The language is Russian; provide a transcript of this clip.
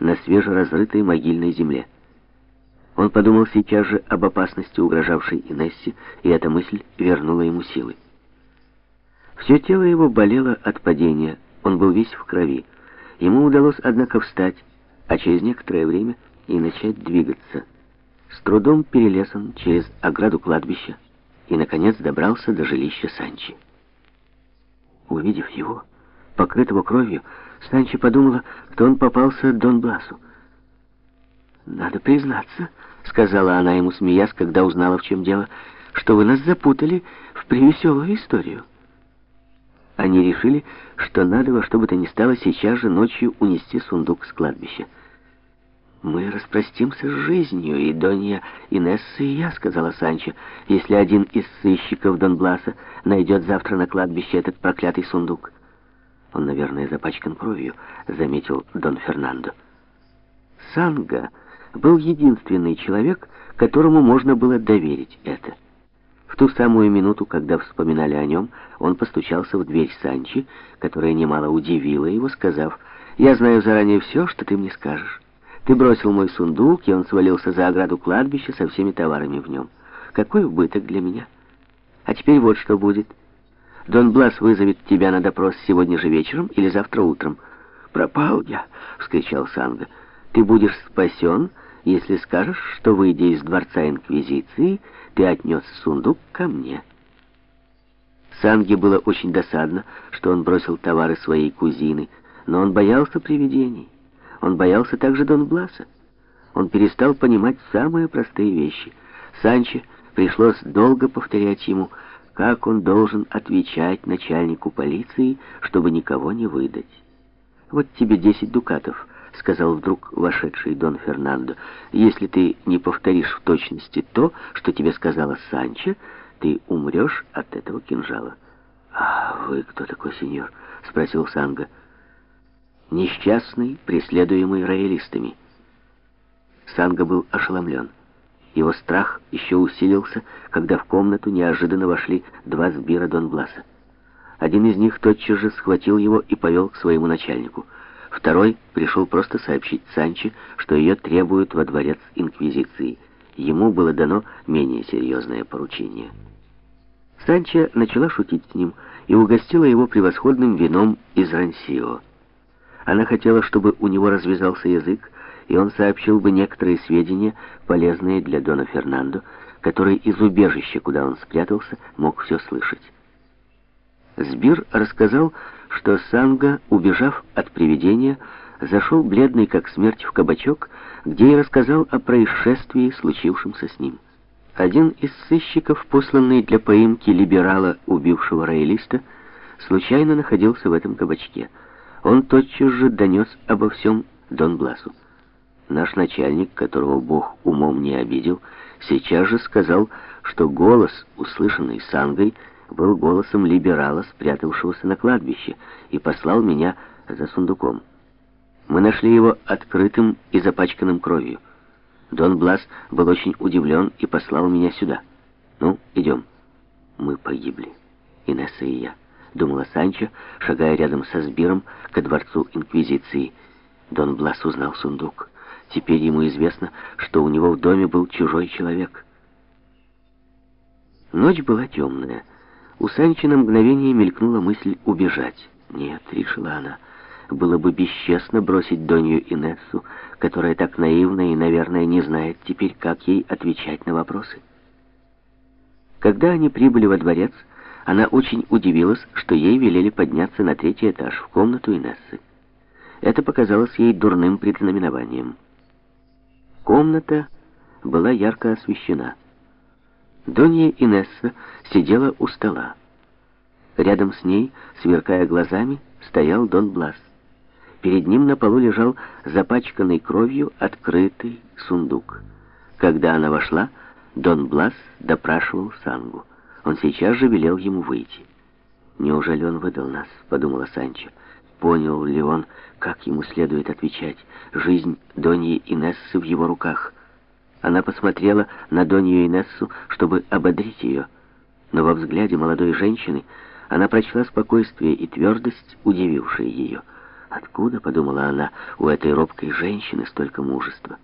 на свежеразрытой могильной земле. Он подумал сейчас же об опасности, угрожавшей Инессе, и эта мысль вернула ему силы. Все тело его болело от падения, он был весь в крови. Ему удалось, однако, встать, а через некоторое время и начать двигаться. С трудом перелез он через ограду кладбища и, наконец, добрался до жилища Санчи. Увидев его, покрытого кровью, Санчи подумала, что он попался Дон Бласу. «Надо признаться», — сказала она ему, смеясь, когда узнала, в чем дело, «что вы нас запутали в превеселую историю». Они решили, что надо во что бы то ни стало сейчас же ночью унести сундук с кладбища. «Мы распростимся с жизнью, и Донья Инесса и я», — сказала Санчо, «если один из сыщиков Донбласа найдет завтра на кладбище этот проклятый сундук». «Он, наверное, запачкан кровью», — заметил Дон Фернандо. Санга был единственный человек, которому можно было доверить это. В ту самую минуту, когда вспоминали о нем, он постучался в дверь Санчи, которая немало удивила его, сказав, «Я знаю заранее все, что ты мне скажешь. Ты бросил мой сундук, и он свалился за ограду кладбища со всеми товарами в нем. Какой убыток для меня? А теперь вот что будет». Дон Блас вызовет тебя на допрос сегодня же вечером или завтра утром. «Пропал я!» — вскричал Санга. «Ты будешь спасен, если скажешь, что, выйдя из дворца Инквизиции, ты отнес сундук ко мне». Санге было очень досадно, что он бросил товары своей кузины, но он боялся привидений. Он боялся также Дон Бласа. Он перестал понимать самые простые вещи. Санче пришлось долго повторять ему — как он должен отвечать начальнику полиции, чтобы никого не выдать. «Вот тебе десять дукатов», — сказал вдруг вошедший Дон Фернандо. «Если ты не повторишь в точности то, что тебе сказала Санчо, ты умрешь от этого кинжала». «А вы кто такой, сеньор?» — спросил Санга. «Несчастный, преследуемый роялистами». Санга был ошеломлен. Его страх еще усилился, когда в комнату неожиданно вошли два сбира Дон Бласа. Один из них тотчас же схватил его и повел к своему начальнику. Второй пришел просто сообщить Санче, что ее требуют во дворец Инквизиции. Ему было дано менее серьезное поручение. Санча начала шутить с ним и угостила его превосходным вином из Рансио. Она хотела, чтобы у него развязался язык, и он сообщил бы некоторые сведения, полезные для Дона Фернандо, который из убежища, куда он спрятался, мог все слышать. Сбир рассказал, что Санга, убежав от привидения, зашел бледный как смерть в кабачок, где и рассказал о происшествии, случившемся с ним. Один из сыщиков, посланный для поимки либерала, убившего роялиста, случайно находился в этом кабачке. Он тотчас же донес обо всем Дон Бласу. Наш начальник, которого Бог умом не обидел, сейчас же сказал, что голос, услышанный Сангой, был голосом либерала, спрятавшегося на кладбище, и послал меня за сундуком. Мы нашли его открытым и запачканным кровью. Дон Блас был очень удивлен и послал меня сюда. Ну, идем. Мы погибли, Инесса и я, думала Санчо, шагая рядом со Сбиром ко дворцу Инквизиции. Дон Блас узнал сундук. Теперь ему известно, что у него в доме был чужой человек. Ночь была темная. У Санчи на мгновение мелькнула мысль убежать. «Нет», — решила она, — «было бы бесчестно бросить Донью Инессу, которая так наивна и, наверное, не знает теперь, как ей отвечать на вопросы». Когда они прибыли во дворец, она очень удивилась, что ей велели подняться на третий этаж в комнату Инессы. Это показалось ей дурным предзнаменованием. Комната была ярко освещена. Донья Инесса сидела у стола. Рядом с ней, сверкая глазами, стоял Дон Блас. Перед ним на полу лежал запачканный кровью открытый сундук. Когда она вошла, Дон Блас допрашивал Сангу. Он сейчас же велел ему выйти. «Неужели он выдал нас?» — подумала Санчо. Понял ли он, как ему следует отвечать? Жизнь Доньи Инессы в его руках. Она посмотрела на Донью Инессу, чтобы ободрить ее. Но во взгляде молодой женщины она прочла спокойствие и твердость, удивившие ее. Откуда, подумала она, у этой робкой женщины столько мужества?